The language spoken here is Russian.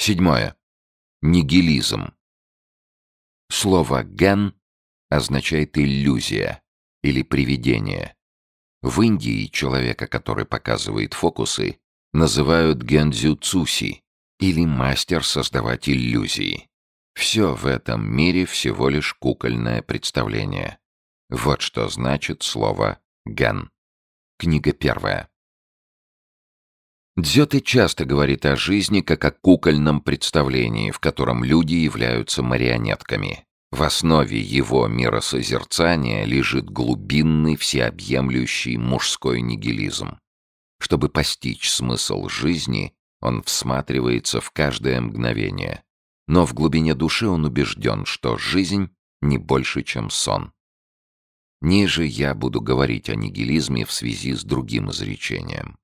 Седьмое. Нигилизм. Слово «ген» означает «иллюзия» или «привидение». В Индии человека, который показывает фокусы, называют гензю цуси или мастер создавать иллюзии. Все в этом мире всего лишь кукольное представление. Вот что значит слово «ген». Книга первая. Дзёте часто говорит о жизни как о кукольном представлении, в котором люди являются марионетками. В основе его миросозерцания лежит глубинный всеобъемлющий мужской нигилизм. Чтобы постичь смысл жизни, он всматривается в каждое мгновение. Но в глубине души он убежден, что жизнь не больше, чем сон. Ниже я буду говорить о нигилизме в связи с другим изречением.